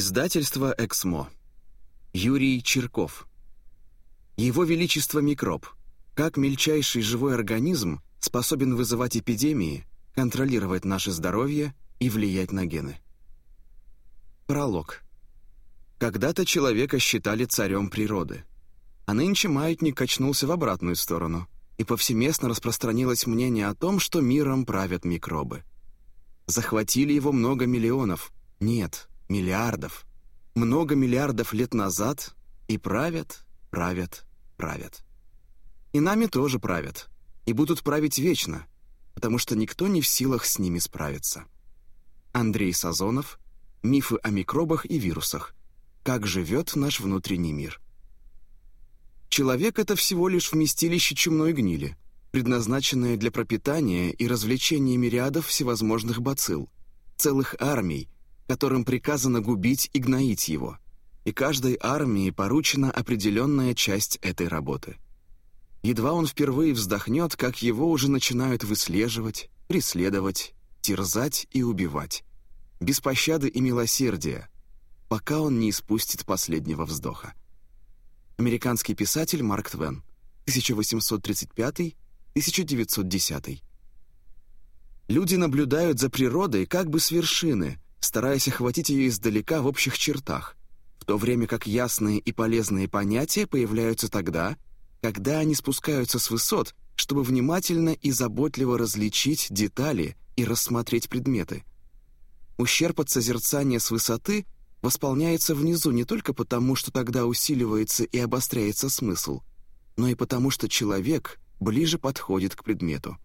Издательство «Эксмо». Юрий Черков. Его Величество микроб. Как мельчайший живой организм способен вызывать эпидемии, контролировать наше здоровье и влиять на гены. Пролог. Когда-то человека считали царем природы. А нынче маятник качнулся в обратную сторону, и повсеместно распространилось мнение о том, что миром правят микробы. Захватили его много миллионов. Нет, миллиардов. Много миллиардов лет назад и правят, правят, правят. И нами тоже правят. И будут править вечно, потому что никто не в силах с ними справиться. Андрей Сазонов. Мифы о микробах и вирусах. Как живет наш внутренний мир. Человек — это всего лишь вместилище чумной гнили, предназначенное для пропитания и развлечения мириадов всевозможных бацилл, целых армий, которым приказано губить и гноить его, и каждой армии поручена определенная часть этой работы. Едва он впервые вздохнет, как его уже начинают выслеживать, преследовать, терзать и убивать. Без пощады и милосердия, пока он не испустит последнего вздоха. Американский писатель Марк Твен, 1835-1910. Люди наблюдают за природой как бы с вершины – стараясь охватить ее издалека в общих чертах, в то время как ясные и полезные понятия появляются тогда, когда они спускаются с высот, чтобы внимательно и заботливо различить детали и рассмотреть предметы. Ущерб от созерцания с высоты восполняется внизу не только потому, что тогда усиливается и обостряется смысл, но и потому, что человек ближе подходит к предмету.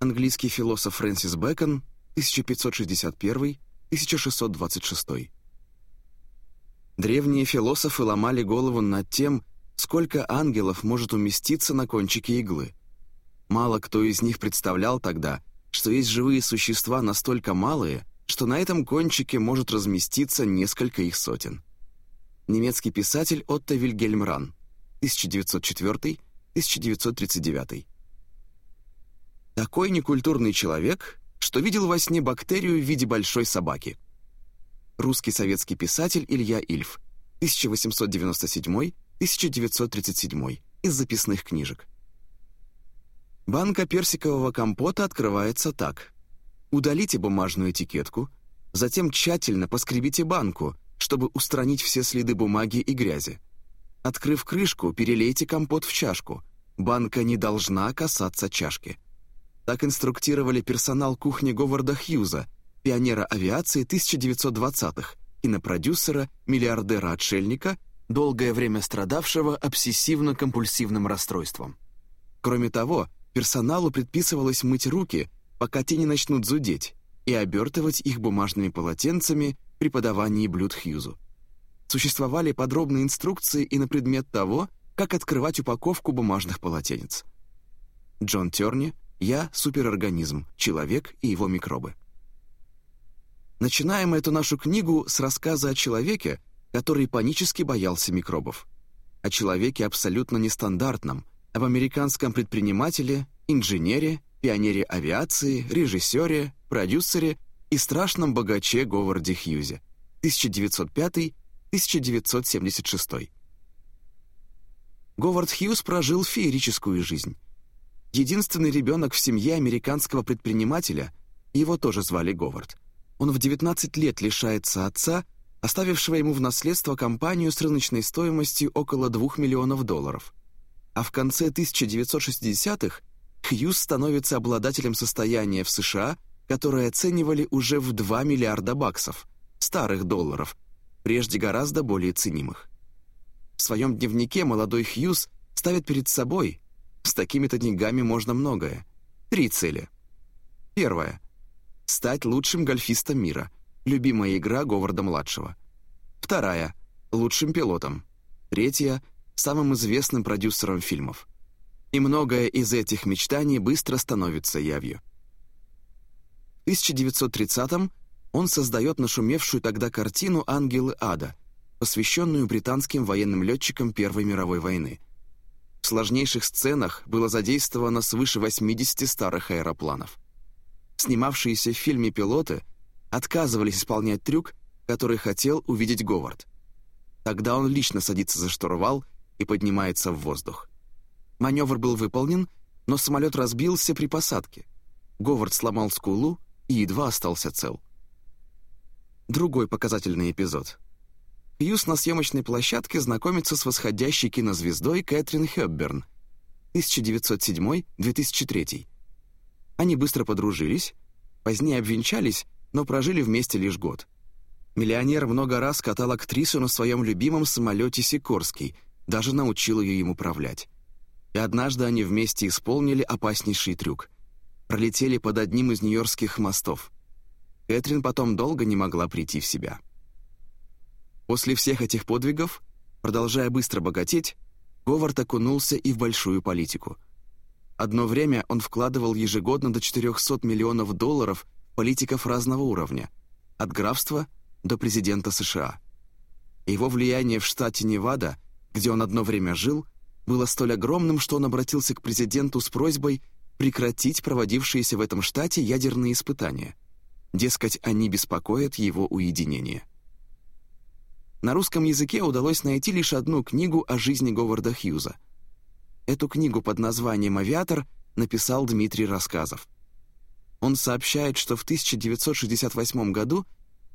Английский философ Фрэнсис Бэкон, 1561 1626. Древние философы ломали голову над тем, сколько ангелов может уместиться на кончике иглы. Мало кто из них представлял тогда, что есть живые существа настолько малые, что на этом кончике может разместиться несколько их сотен. Немецкий писатель Отто Вильгельм Ран, 1904-1939. Такой некультурный человек что видел во сне бактерию в виде большой собаки. Русский советский писатель Илья Ильф, 1897-1937, из записных книжек. Банка персикового компота открывается так. Удалите бумажную этикетку, затем тщательно поскребите банку, чтобы устранить все следы бумаги и грязи. Открыв крышку, перелейте компот в чашку. Банка не должна касаться чашки. Так инструктировали персонал кухни Говарда Хьюза, пионера авиации 1920-х, кинопродюсера, миллиардера-отшельника, долгое время страдавшего обсессивно-компульсивным расстройством. Кроме того, персоналу предписывалось мыть руки, пока те не начнут зудеть, и обертывать их бумажными полотенцами при подавании блюд Хьюзу. Существовали подробные инструкции и на предмет того, как открывать упаковку бумажных полотенец. Джон Терни, я — суперорганизм, человек и его микробы. Начинаем эту нашу книгу с рассказа о человеке, который панически боялся микробов. О человеке абсолютно нестандартном, об американском предпринимателе, инженере, пионере авиации, режиссере, продюсере и страшном богаче Говарде Хьюзе, 1905-1976. Говард Хьюз прожил феерическую жизнь. Единственный ребенок в семье американского предпринимателя, его тоже звали Говард. Он в 19 лет лишается отца, оставившего ему в наследство компанию с рыночной стоимостью около 2 миллионов долларов. А в конце 1960-х Хьюз становится обладателем состояния в США, которое оценивали уже в 2 миллиарда баксов, старых долларов, прежде гораздо более ценимых. В своем дневнике молодой Хьюз ставит перед собой, с такими-то деньгами можно многое. Три цели. Первая. Стать лучшим гольфистом мира. Любимая игра Говарда-младшего. Вторая. Лучшим пилотом. Третья. Самым известным продюсером фильмов. И многое из этих мечтаний быстро становится явью. В 1930-м он создает нашумевшую тогда картину «Ангелы ада», посвященную британским военным летчикам Первой мировой войны – в сложнейших сценах было задействовано свыше 80 старых аэропланов. Снимавшиеся в фильме пилоты отказывались исполнять трюк, который хотел увидеть Говард. Тогда он лично садится за штурвал и поднимается в воздух. Маневр был выполнен, но самолет разбился при посадке. Говард сломал скулу и едва остался цел. Другой показательный эпизод. Хьюз на съемочной площадке знакомится с восходящей кинозвездой Кэтрин Хёбберн 1907-2003. Они быстро подружились, позднее обвенчались, но прожили вместе лишь год. Миллионер много раз катал актрису на своем любимом самолете «Сикорский», даже научил ее им управлять. И однажды они вместе исполнили опаснейший трюк. Пролетели под одним из нью-йоркских мостов. Кэтрин потом долго не могла прийти в себя. После всех этих подвигов, продолжая быстро богатеть, Говард окунулся и в большую политику. Одно время он вкладывал ежегодно до 400 миллионов долларов политиков разного уровня, от графства до президента США. Его влияние в штате Невада, где он одно время жил, было столь огромным, что он обратился к президенту с просьбой прекратить проводившиеся в этом штате ядерные испытания. Дескать, они беспокоят его уединение. На русском языке удалось найти лишь одну книгу о жизни Говарда Хьюза. Эту книгу под названием «Авиатор» написал Дмитрий Рассказов. Он сообщает, что в 1968 году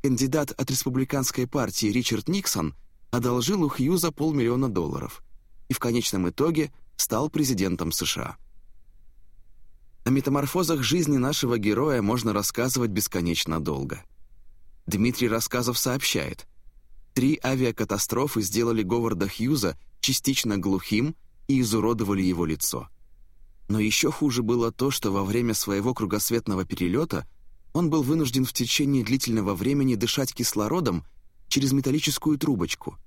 кандидат от республиканской партии Ричард Никсон одолжил у Хьюза полмиллиона долларов и в конечном итоге стал президентом США. О метаморфозах жизни нашего героя можно рассказывать бесконечно долго. Дмитрий Рассказов сообщает – Три авиакатастрофы сделали Говарда Хьюза частично глухим и изуродовали его лицо. Но еще хуже было то, что во время своего кругосветного перелета он был вынужден в течение длительного времени дышать кислородом через металлическую трубочку.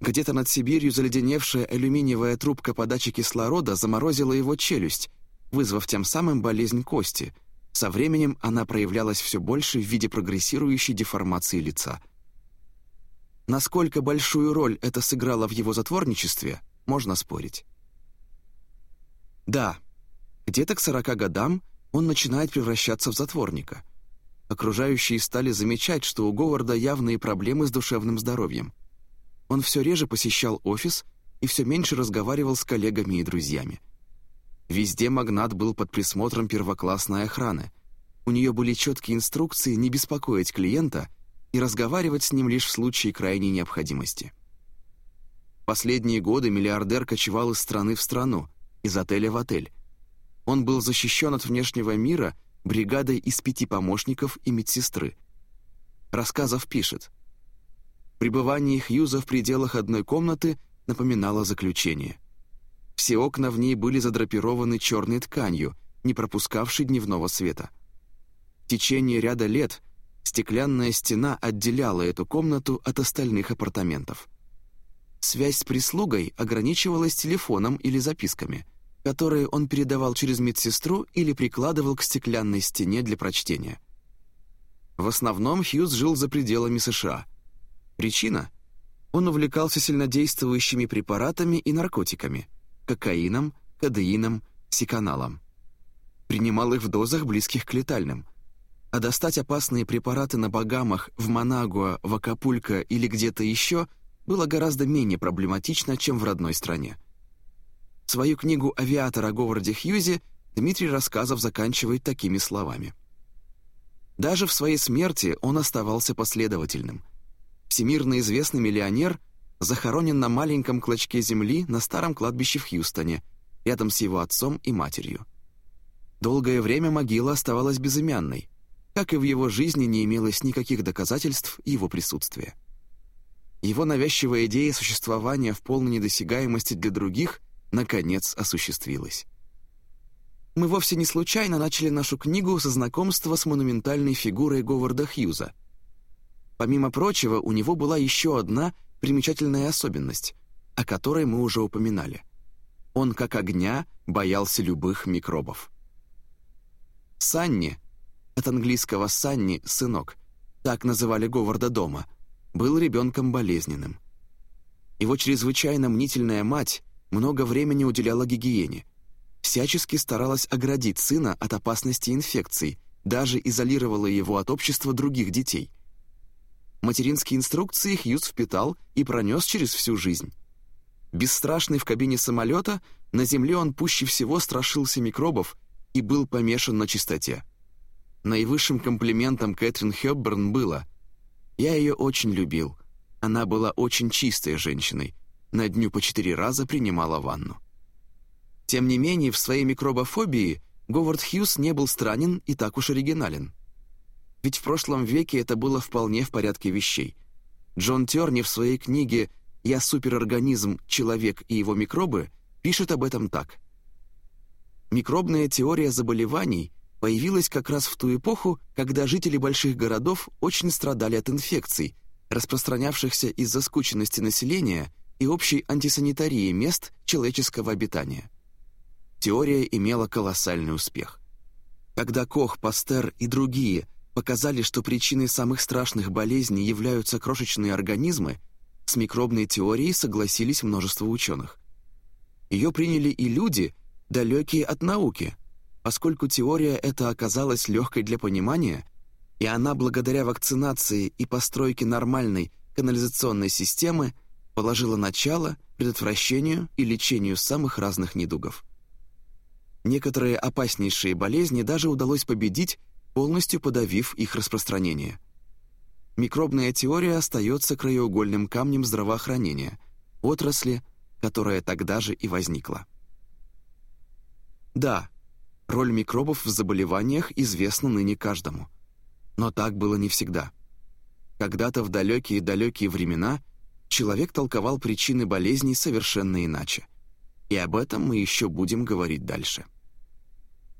Где-то над Сибирью заледеневшая алюминиевая трубка подачи кислорода заморозила его челюсть, вызвав тем самым болезнь кости. Со временем она проявлялась все больше в виде прогрессирующей деформации лица – Насколько большую роль это сыграло в его затворничестве, можно спорить. Да, где-то к 40 годам он начинает превращаться в затворника. Окружающие стали замечать, что у Говарда явные проблемы с душевным здоровьем. Он все реже посещал офис и все меньше разговаривал с коллегами и друзьями. Везде магнат был под присмотром первоклассной охраны. У нее были четкие инструкции не беспокоить клиента — и разговаривать с ним лишь в случае крайней необходимости. Последние годы миллиардер кочевал из страны в страну, из отеля в отель. Он был защищен от внешнего мира бригадой из пяти помощников и медсестры. Рассказов пишет. Пребывание Хьюза в пределах одной комнаты напоминало заключение. Все окна в ней были задрапированы черной тканью, не пропускавшей дневного света. В течение ряда лет – Стеклянная стена отделяла эту комнату от остальных апартаментов. Связь с прислугой ограничивалась телефоном или записками, которые он передавал через медсестру или прикладывал к стеклянной стене для прочтения. В основном Хьюз жил за пределами США. Причина? Он увлекался сильнодействующими препаратами и наркотиками – кокаином, кадеином, сиканалом. Принимал их в дозах, близких к летальным – а достать опасные препараты на Багамах, в Манагуа, в Акапулько или где-то еще было гораздо менее проблематично, чем в родной стране. Свою книгу «Авиатор» о Говарде Хьюзе Дмитрий Рассказов заканчивает такими словами. Даже в своей смерти он оставался последовательным. Всемирно известный миллионер захоронен на маленьком клочке земли на старом кладбище в Хьюстоне, рядом с его отцом и матерью. Долгое время могила оставалась безымянной, как и в его жизни не имелось никаких доказательств его присутствия. Его навязчивая идея существования в полной недосягаемости для других наконец осуществилась. Мы вовсе не случайно начали нашу книгу со знакомства с монументальной фигурой Говарда Хьюза. Помимо прочего, у него была еще одна примечательная особенность, о которой мы уже упоминали. Он, как огня, боялся любых микробов. Санни, от английского «Санни» — «сынок», так называли Говарда дома, был ребенком болезненным. Его чрезвычайно мнительная мать много времени уделяла гигиене, всячески старалась оградить сына от опасности инфекций, даже изолировала его от общества других детей. Материнские инструкции Хьюз впитал и пронес через всю жизнь. Бесстрашный в кабине самолета, на земле он пуще всего страшился микробов и был помешан на чистоте. Наивысшим комплиментом Кэтрин Хёбберн было «Я ее очень любил. Она была очень чистой женщиной. На дню по четыре раза принимала ванну». Тем не менее, в своей микробофобии Говард Хьюз не был странен и так уж оригинален. Ведь в прошлом веке это было вполне в порядке вещей. Джон Терни в своей книге «Я суперорганизм, человек и его микробы» пишет об этом так. Микробная теория заболеваний появилась как раз в ту эпоху, когда жители больших городов очень страдали от инфекций, распространявшихся из-за скученности населения и общей антисанитарии мест человеческого обитания. Теория имела колоссальный успех. Когда Кох, Пастер и другие показали, что причиной самых страшных болезней являются крошечные организмы, с микробной теорией согласились множество ученых. Ее приняли и люди, далекие от науки, поскольку теория эта оказалась легкой для понимания, и она благодаря вакцинации и постройке нормальной канализационной системы положила начало предотвращению и лечению самых разных недугов. Некоторые опаснейшие болезни даже удалось победить, полностью подавив их распространение. Микробная теория остается краеугольным камнем здравоохранения, отрасли, которая тогда же и возникла. Да, роль микробов в заболеваниях известна ныне каждому. Но так было не всегда. Когда-то в далекие-далекие времена человек толковал причины болезней совершенно иначе. И об этом мы еще будем говорить дальше.